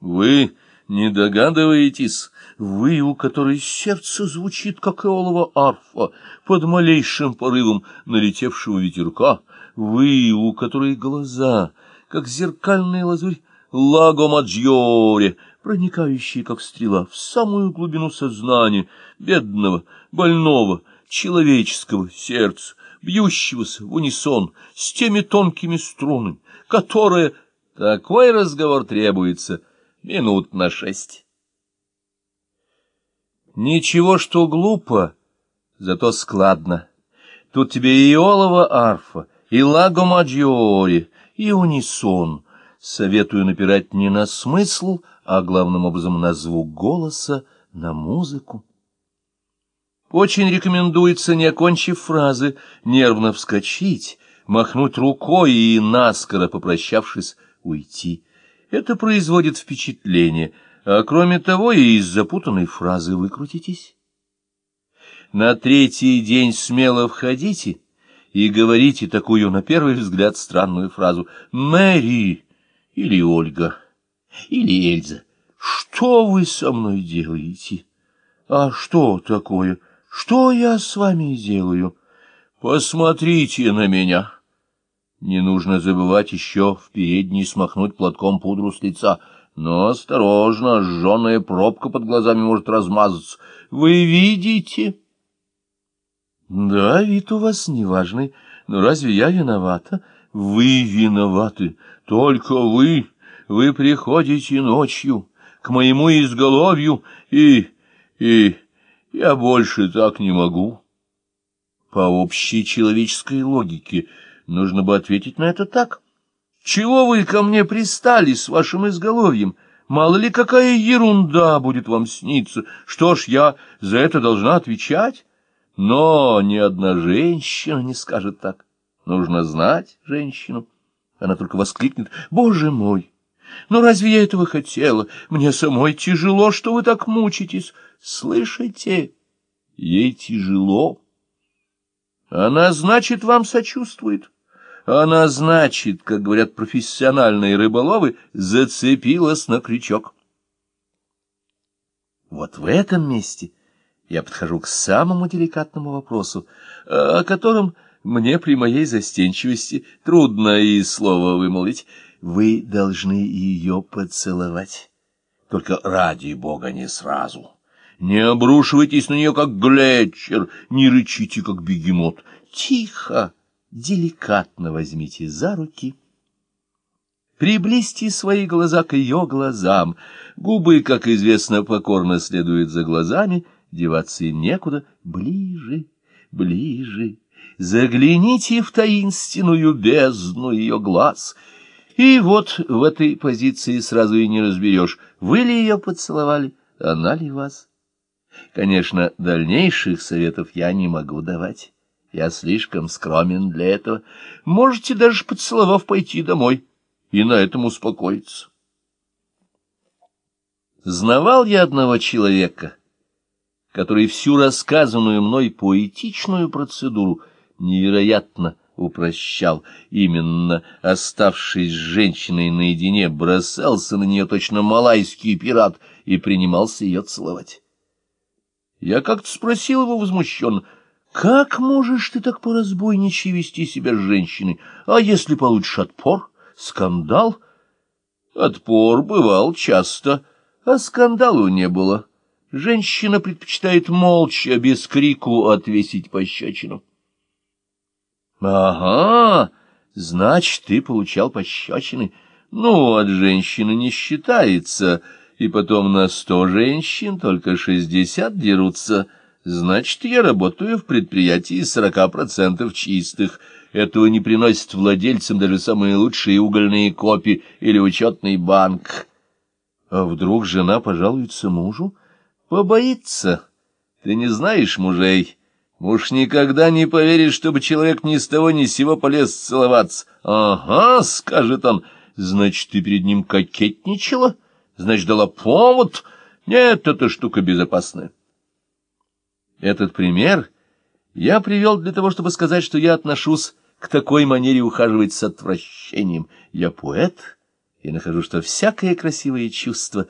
Вы не догадываетесь, вы, у которой сердце звучит, как эолова арфа, под малейшим порывом налетевшего ветерка, вы, у которой глаза, как зеркальная лазурь лаго Маджьоре, проникающие, как стрела, в самую глубину сознания бедного, больного, человеческого сердца, бьющегося в унисон с теми тонкими струнами, которые... Такой разговор требуется минут на шесть. Ничего, что глупо, зато складно. Тут тебе и олова арфа, и лаго Маджиори, и унисон. Советую напирать не на смысл, а главным образом на звук голоса, на музыку. Очень рекомендуется, не окончив фразы, нервно вскочить, махнуть рукой и, наскоро попрощавшись, уйти. Это производит впечатление, а кроме того и из запутанной фразы выкрутитесь. На третий день смело входите и говорите такую, на первый взгляд, странную фразу «Мэри» или «Ольга» или «Эльза». «Что вы со мной делаете?» «А что такое?» Что я с вами делаю? Посмотрите на меня. Не нужно забывать еще в передней смахнуть платком пудру с лица. Но осторожно, жженая пробка под глазами может размазаться. Вы видите? Да, вид у вас неважный. Но разве я виновата? Вы виноваты. Только вы. Вы приходите ночью к моему изголовью и... и... Я больше так не могу. По общей человеческой логике нужно бы ответить на это так. Чего вы ко мне пристали с вашим изголовьем? Мало ли какая ерунда будет вам сниться. Что ж, я за это должна отвечать? Но ни одна женщина не скажет так. Нужно знать женщину. Она только воскликнет «Боже мой!» Но разве я этого хотела? Мне самой тяжело, что вы так мучитесь. Слышите? Ей тяжело. Она, значит, вам сочувствует. Она, значит, как говорят профессиональные рыболовы, зацепилась на крючок. Вот в этом месте я подхожу к самому деликатному вопросу, о котором мне при моей застенчивости трудно и слова вымолвить — вы должны ее поцеловать. Только ради бога не сразу. Не обрушивайтесь на нее, как глетчер, не рычите, как бегемот. Тихо, деликатно возьмите за руки. Приблизьте свои глаза к ее глазам. Губы, как известно, покорно следуют за глазами, деваться им некуда. Ближе, ближе. Загляните в таинственную бездну ее глаз — и вот в этой позиции сразу и не разберешь, вы ли ее поцеловали, она ли вас. Конечно, дальнейших советов я не могу давать. Я слишком скромен для этого. Можете даже поцеловав пойти домой и на этом успокоиться. Знавал я одного человека, который всю рассказанную мной поэтичную процедуру невероятно упрощал. Именно, оставшись с женщиной наедине, бросался на нее точно малайский пират и принимался ее целовать. Я как-то спросил его возмущенно, «Как можешь ты так по-разбойничьи вести себя с женщиной? А если получишь отпор, скандал?» Отпор бывал часто, а скандалу не было. Женщина предпочитает молча, без крику, отвесить пощечину. — Ага, значит, ты получал пощечины. Ну, от женщины не считается, и потом на сто женщин только шестьдесят дерутся. Значит, я работаю в предприятии сорока процентов чистых. Этого не приносят владельцам даже самые лучшие угольные копии или учетный банк. А вдруг жена пожалуется мужу? Побоится. Ты не знаешь мужей. Муж никогда не поверит, чтобы человек ни с того ни с сего полез целоваться. «Ага», — скажет он, — «значит, ты перед ним кокетничала? Значит, дала повод? Нет, эта штука безопасная». Этот пример я привел для того, чтобы сказать, что я отношусь к такой манере ухаживать с отвращением. Я поэт и нахожу, что всякое красивое чувство